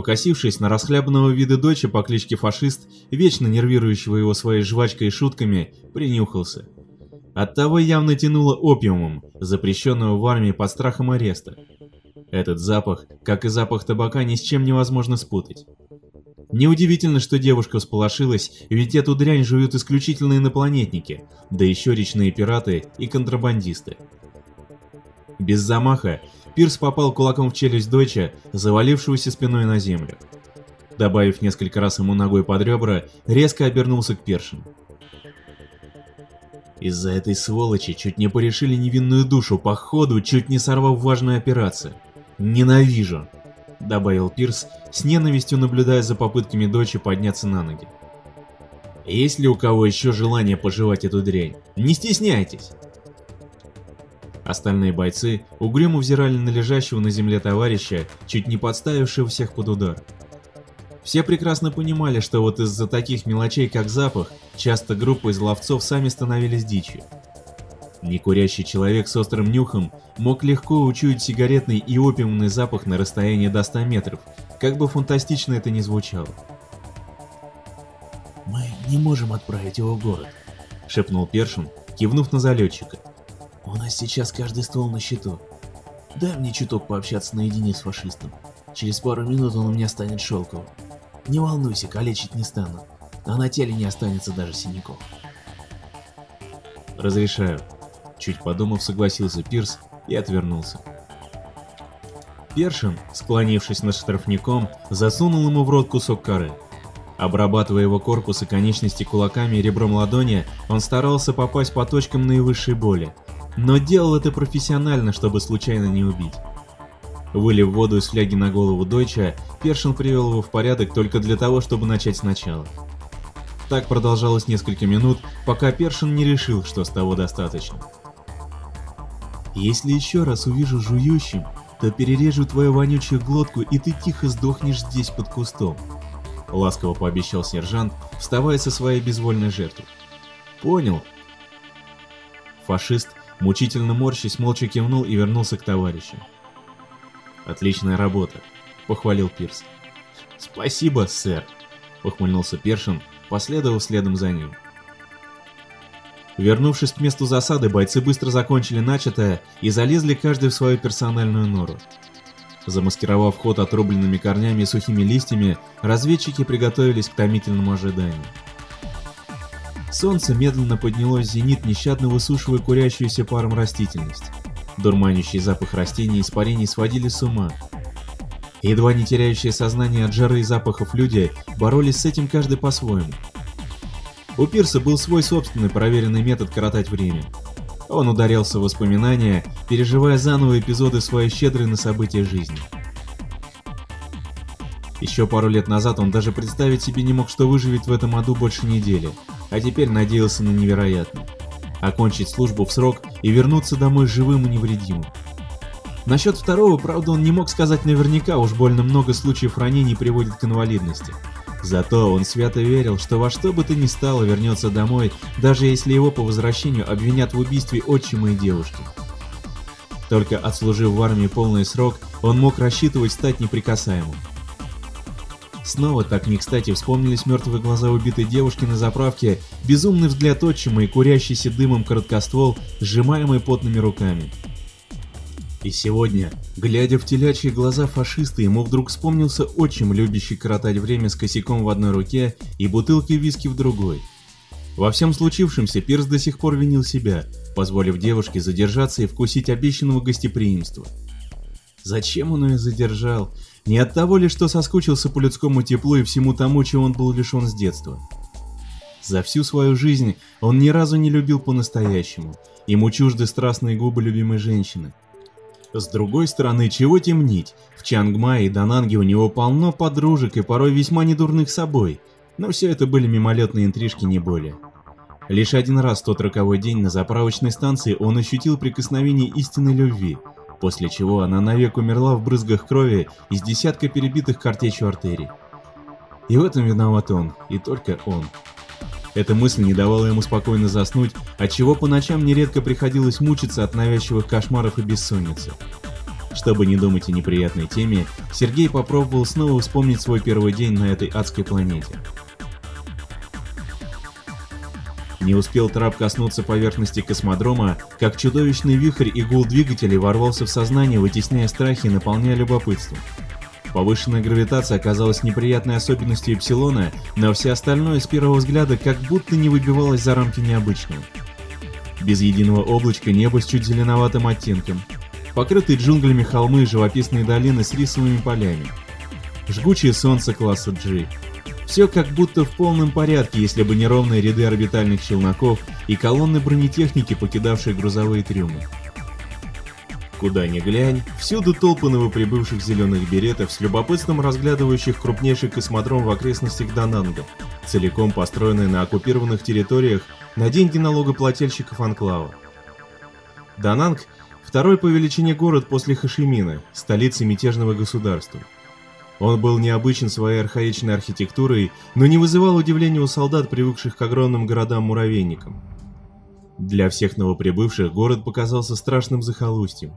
Покосившись на расхлябанного вида дочи по кличке Фашист, вечно нервирующего его своей жвачкой и шутками, принюхался. Оттого явно тянуло опиумом, запрещенного в армии под страхом ареста. Этот запах, как и запах табака, ни с чем невозможно спутать. Неудивительно, что девушка всполошилась, ведь эту дрянь жуют исключительно инопланетники, да еще речные пираты и контрабандисты. Без замаха Пирс попал кулаком в челюсть доча, завалившегося спиной на землю. Добавив несколько раз ему ногой под ребра, резко обернулся к Першину. Из-за этой сволочи чуть не порешили невинную душу, походу чуть не сорвав важную операцию. Ненавижу, добавил Пирс, с ненавистью наблюдая за попытками дочи подняться на ноги. Есть ли у кого еще желание пожевать эту дрянь? Не стесняйтесь! Остальные бойцы угрюмо взирали на лежащего на земле товарища, чуть не подставившего всех под удар. Все прекрасно понимали, что вот из-за таких мелочей, как запах, часто группы из ловцов сами становились дичью. Некурящий человек с острым нюхом мог легко учуять сигаретный и опиумный запах на расстоянии до 100 метров, как бы фантастично это ни звучало. «Мы не можем отправить его в город», — шепнул Першин, кивнув на залетчика. «У нас сейчас каждый ствол на счету. Дай мне чуток пообщаться наедине с фашистом. Через пару минут он у меня станет шелковым. Не волнуйся, калечить не стану, а на теле не останется даже синяков. Разрешаю. Чуть подумав, согласился Пирс и отвернулся. Першин, склонившись над штрафником, засунул ему в рот кусок коры. Обрабатывая его корпус и конечности кулаками и ребром ладони, он старался попасть по точкам наивысшей боли, но делал это профессионально, чтобы случайно не убить. Вылив воду из фляги на голову Дойча, Першин привел его в порядок только для того, чтобы начать сначала. Так продолжалось несколько минут, пока Першин не решил, что с того достаточно. «Если еще раз увижу жующим, то перережу твою вонючую глотку, и ты тихо сдохнешь здесь под кустом», — ласково пообещал сержант, вставая со своей безвольной жертвой. «Понял». Фашист, мучительно морщись, молча кивнул и вернулся к товарищу. Отличная работа, похвалил Пирс. Спасибо, сэр, ухмыльнулся Першин, последовав следом за ним. Вернувшись к месту засады, бойцы быстро закончили начатое и залезли каждый в свою персональную нору. Замаскировав ход отрубленными корнями и сухими листьями, разведчики приготовились к томительному ожиданию. Солнце медленно поднялось в зенит, нещадно высушивая курящуюся паром растительность. Дурманящий запах растений и испарений сводили с ума. Едва не теряющие сознание от жары и запахов люди боролись с этим каждый по-своему. У Пирса был свой собственный проверенный метод коротать время. Он ударялся в воспоминания, переживая заново эпизоды своей щедрой на события жизни. Еще пару лет назад он даже представить себе не мог, что выживет в этом аду больше недели, а теперь надеялся на невероятное окончить службу в срок и вернуться домой живым и невредимым. Насчет второго, правда, он не мог сказать наверняка, уж больно много случаев ранений приводит к инвалидности. Зато он свято верил, что во что бы то ни стало вернется домой, даже если его по возвращению обвинят в убийстве отчима и девушки. Только отслужив в армии полный срок, он мог рассчитывать стать неприкасаемым. Снова так не кстати вспомнились мертвые глаза убитой девушки на заправке, безумный взгляд отчима и курящийся дымом короткоствол, сжимаемый потными руками. И сегодня, глядя в телячьи глаза фашиста, ему вдруг вспомнился отчим, любящий коротать время с косяком в одной руке и бутылкой виски в другой. Во всем случившемся Пирс до сих пор винил себя, позволив девушке задержаться и вкусить обещанного гостеприимства. Зачем он ее задержал? Не от того ли, что соскучился по людскому теплу и всему тому, чего он был лишен с детства. За всю свою жизнь он ни разу не любил по-настоящему, ему чужды страстные губы любимой женщины. С другой стороны, чего темнить, в Чангмае и Дананге у него полно подружек и порой весьма недурных собой, но все это были мимолетные интрижки не более. Лишь один раз в тот роковой день на заправочной станции он ощутил прикосновение истинной любви – после чего она навек умерла в брызгах крови из десятка перебитых картечью артерий. И в этом виноват он, и только он. Эта мысль не давала ему спокойно заснуть, отчего по ночам нередко приходилось мучиться от навязчивых кошмаров и бессонницы. Чтобы не думать о неприятной теме, Сергей попробовал снова вспомнить свой первый день на этой адской планете. Не успел трап коснуться поверхности космодрома, как чудовищный вихрь и гул двигателей ворвался в сознание, вытесняя страхи и наполняя любопытством. Повышенная гравитация оказалась неприятной особенностью Эпсилона, но все остальное с первого взгляда как будто не выбивалось за рамки необычного. Без единого облачка небо с чуть зеленоватым оттенком, покрытые джунглями холмы и живописные долины с рисовыми полями, жгучее солнце класса G, все как будто в полном порядке, если бы не ровные ряды орбитальных челноков и колонны бронетехники, покидавшие грузовые трюмы. Куда ни глянь, всюду толпы новоприбывших зеленых беретов с любопытством разглядывающих крупнейший космодром в окрестностях Дананга, целиком построенный на оккупированных территориях на деньги налогоплательщиков Анклава. Дананг – второй по величине город после Хашимина, столицы мятежного государства. Он был необычен своей архаичной архитектурой, но не вызывал удивления у солдат, привыкших к огромным городам-муравейникам. Для всех новоприбывших город показался страшным захолустьем.